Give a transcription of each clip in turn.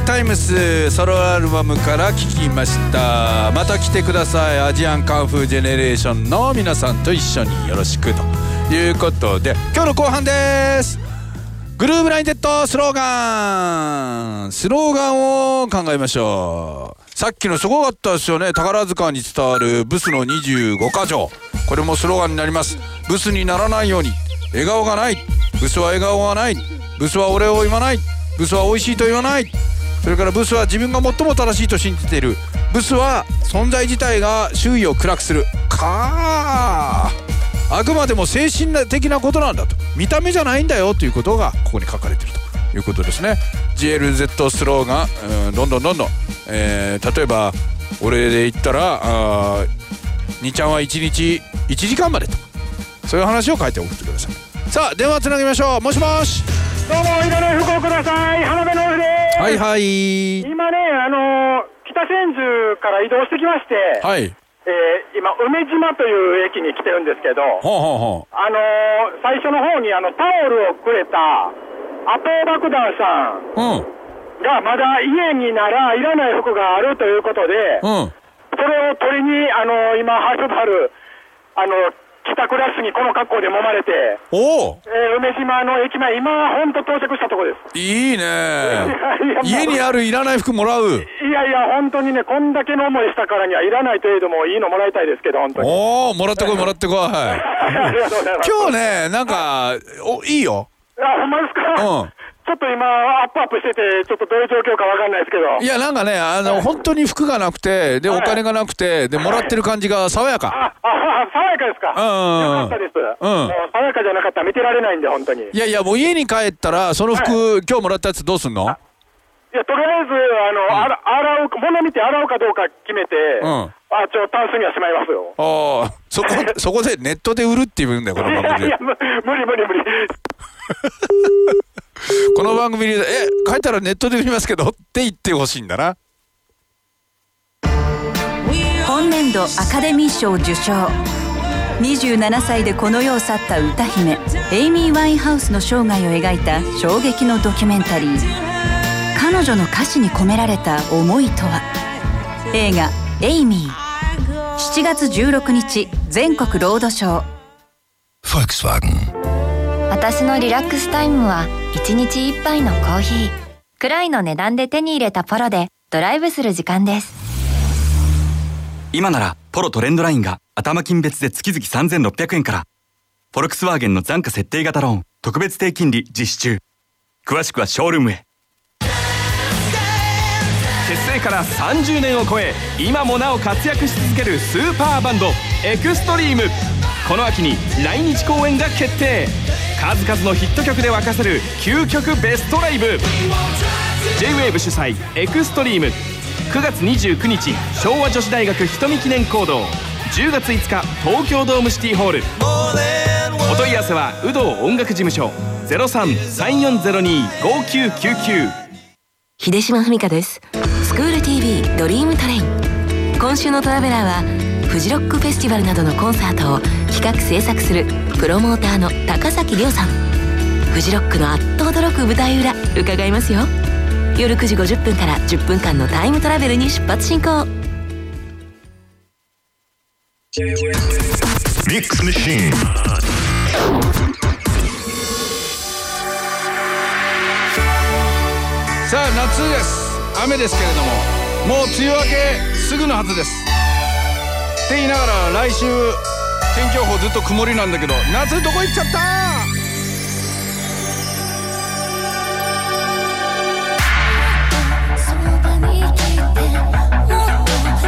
タイムスソロアルバムから聴きました。また来てください。アジアンカンフージェネレーションの皆さんと一緒によろしくということで今日の後半です。グルーブラインデッドスローガン。スローガンを考えましょう。さっきのすごかったですよね。宝塚に伝わるブスの25箇条。これもスローガンになります。ブスにならないように。笑顔がない。ブスは笑顔がない。ブスは俺を言わない。ブスは美味しいと言わない。それからブスは自分が最も正しいと信じている。ブスは存在自体が周囲を暗くする。かあ。くまでも精神的なことなんだと。見た目じゃないんだよということがここに書かれていると。いうことですね。GLZ スローが、うん、どんどんどんどん、えー、例えば俺で言ったらあ2ちゃんは1日1時間までと。そういう話を書いて送ってください。さあ電話つなぎましょう。もしもし。どうもいらない服をください花辺のです。はいはい。今ねあの北千住から移動してきましてはい。えー、今、梅島という駅に来てるんですけど、ほうほうほう。あのー、最初の方にあのタオルをくれたアポ爆弾さんがまだ家にならいらない服があるということで、うん、それを取りに、あのー、今、はるばる、あのー帰宅ラッシュにこの格好で揉まれて、おえー、梅島の駅前、今、本当到着したとこです。いいね 家にあるいらない服もらう。いやいや、本当にね、こんだけの思いしたからには、いらない程度もいいのもらいたいですけど、本当に。おお、もらってこい、もらってこい。今日ね、なんか、おいいよ。あ、ほんまですか？うん。ちょっと今、アップアップしてて、ちょっとどういう状況かわかんないですけど。いや、なんかね、あの、はい、本当に服がなくて、で、お金がなくて、で、もらってる感じが爽やか。あ、あ、爽やかですか？うん。よかったです。うん。爽やかじゃなかったら見てられないんで、本当に。いやいや、もう家に帰ったら、その服、はい、今日もらったやつどうすんの？いや、とりあえず、あの、うん、洗う、物見て洗うかどうか決めて、うん。あ、ちょ、タンスにはしまいますよ。ああ、そこ、そこでネットで売るって言うんだよ、この番組で。いや、無理無理無理。この番組で、え、書いたらネットで売りますけどって言ってほしいんだな。本年度アカデミー賞受賞。27歳でこの世を去った歌姫、エイミー・ワインハウスの生涯を描いた衝撃のドキュメンタリー。彼女の歌詞に込められた思いとは？映画「エイミー」7月16日全国ロードショー。私のリラックスタイムは1日1杯のコーヒー。くらいの値段で手に入れたポロでドライブする時間です。今ならポロトレンドラインが頭金別で月々3600円から。フォルクスワーゲンの残価設定型ローン特別低金利実施中。詳しくはショールームへ結成から30年を超え今もなお活躍し続けるスーパーバンドエクストリーム。この秋に来日公演が決定。数々のヒット曲で沸かせる究極ベストライブ。J-WAVE 主催エクストリーム。9月29日昭和女子大学瞳記念講堂。10月5日東京ドームシティホール。お問い合わせは有働音楽事務所。0334025999秀島文香です。TV ドリームトレイン。今週のトラベラーはフジロックフェスティバルなどのコンサートを企画制作するプロモーターの高崎亮さん。フジロックのあっと驚く舞台裏伺いますよ。夜9時50分から10分間のタイムトラベルに出発進行。ミックスマシーンさあ夏です。雨ですけれどももう梅雨明けすぐのはずです。って言いながら来週天気予報ずっと曇りなんだけど夏どこ行っちゃった？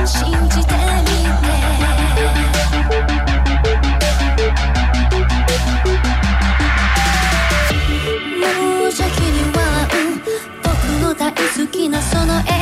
信じてみて無邪気に笑う僕の大好きなその笑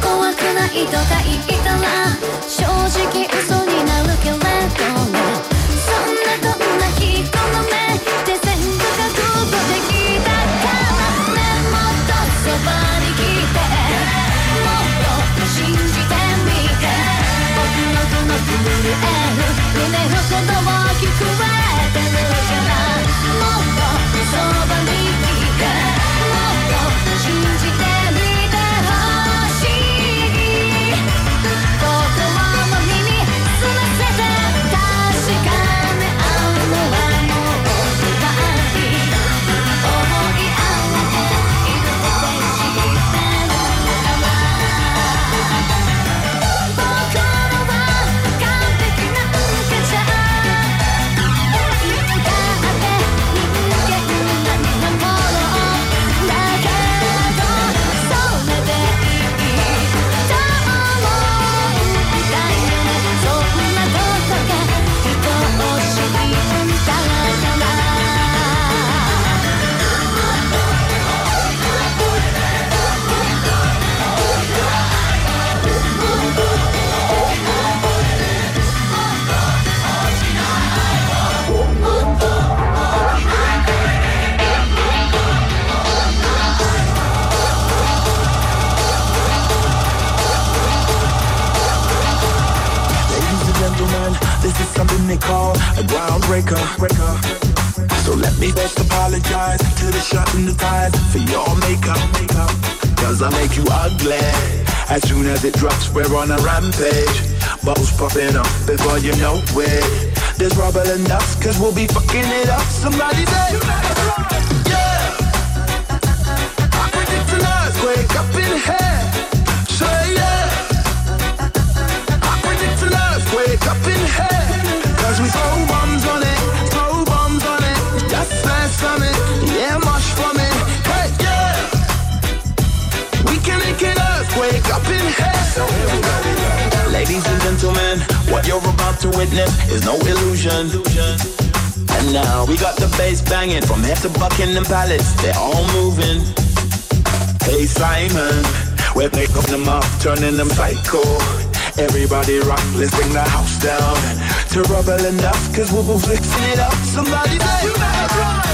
怖くないとか言ったら break. So let me best apologize to the shot in the ties for your makeup. Cause I make you ugly. As soon as it drops, we're on a rampage. Bubbles popping up before you know it. There's rubble and dust, cause we'll be fucking it up. Somebody say, yeah. I predict an earthquake up in here. Say, yeah. I predict an earthquake up in here. Cause we so bomb yeah, much for me. Hey, yeah, we can make an earthquake up in here. So here we go. Ladies and gentlemen, what you're about to witness is no illusion. And now we got the bass banging from here to Buckingham Palace. They're all moving. Hey Simon, we're making them up, turning them psycho. Everybody rock, let's bring the house down To rubble and dust, cause we'll be fixing it up Somebody say, you better run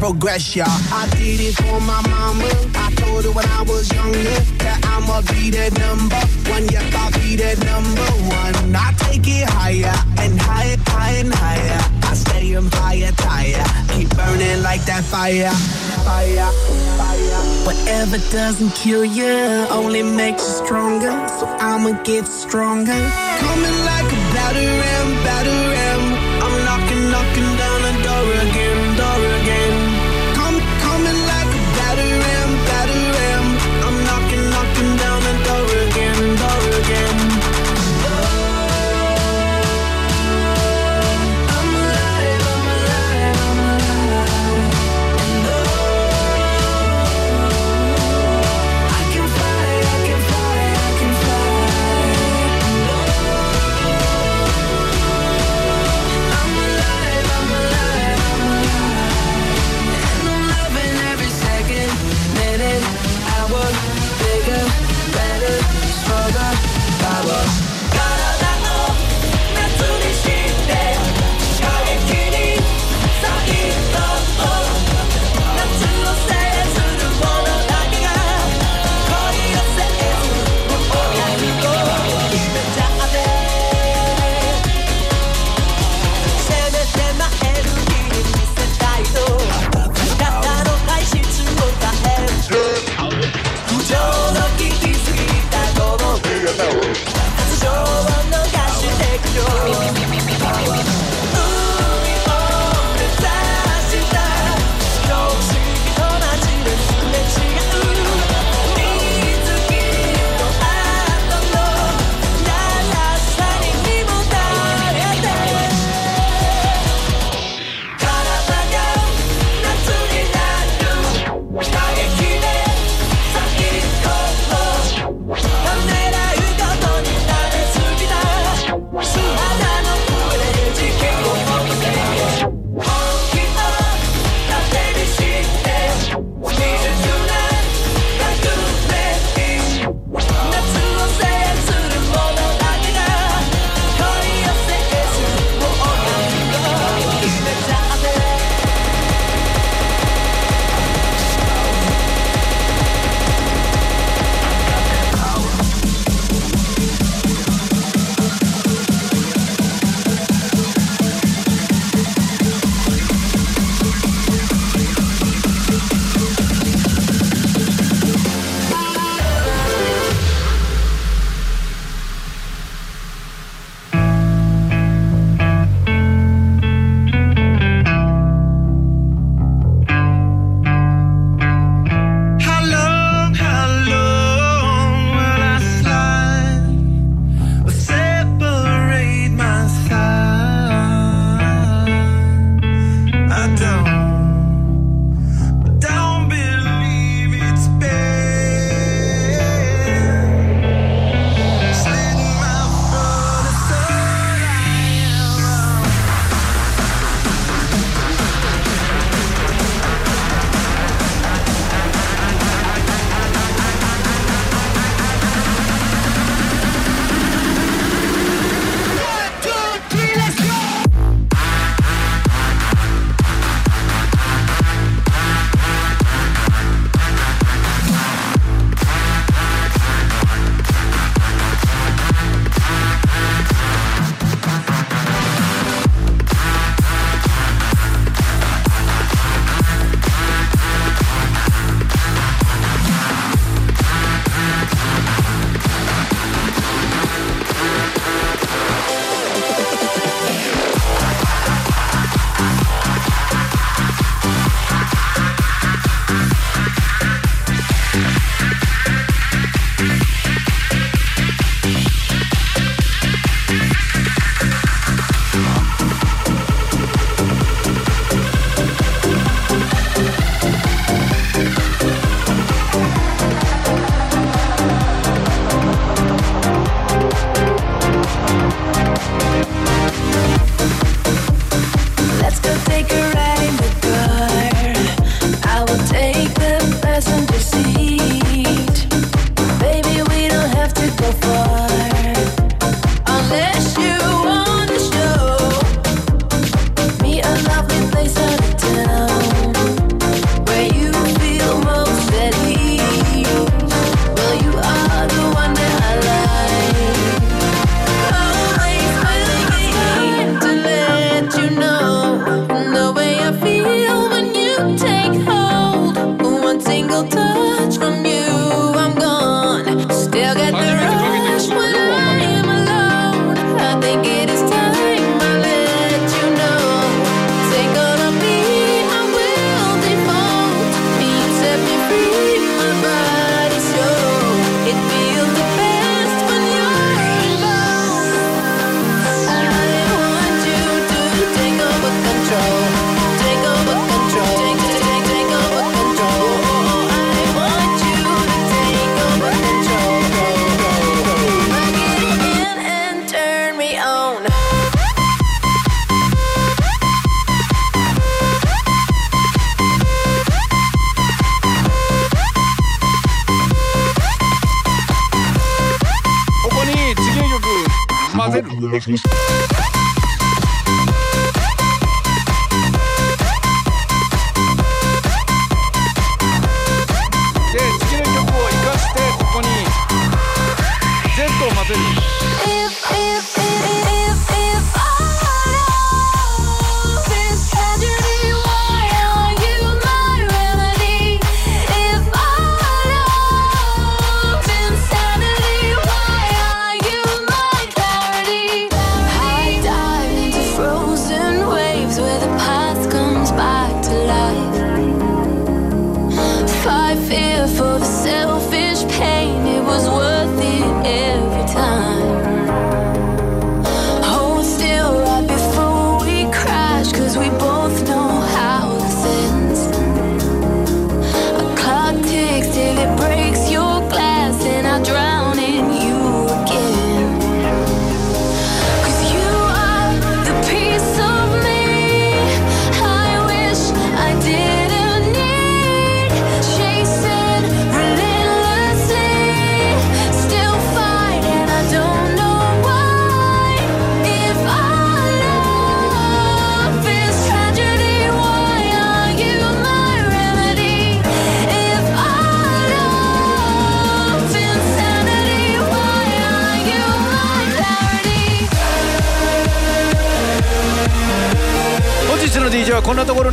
progress, y'all. I did it for my mama. I told her when I was younger that I'ma be that number one. Yep, I'll be that number one. I take it higher and higher, higher and higher. I stay on fire, tire. Keep burning like that fire, fire, fire. Whatever doesn't kill you only makes you stronger. So I'ma get stronger. Coming like a batter ram,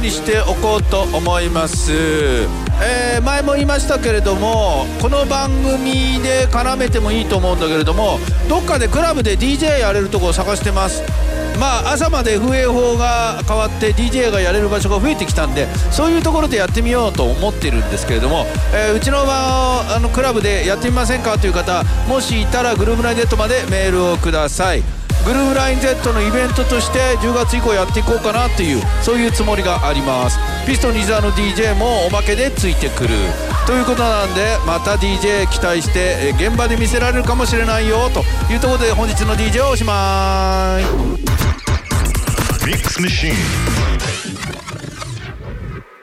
にしておこうと思います、えー、前も言いましたけれどもこの番組で絡めてもいいと思うんだけれどもどっかでクラブで DJ やれるとこを探してます。まあ朝まで風営法が変わって DJ がやれる場所が増えてきたんでそういうところでやってみようと思ってるんですけれども、えー、うちのあのクラブでやってみませんか？という方もしいたらグループライネットまでメールをください。グルーブライン Z のイベントとして10月以降やっていこうかなっていうそういうつもりがあります。ピストンニザの DJ もおまけでついてくる。ということなんでまた DJ 期待して現場で見せられるかもしれないよというところで本日の DJ をおしまいミックスマシーン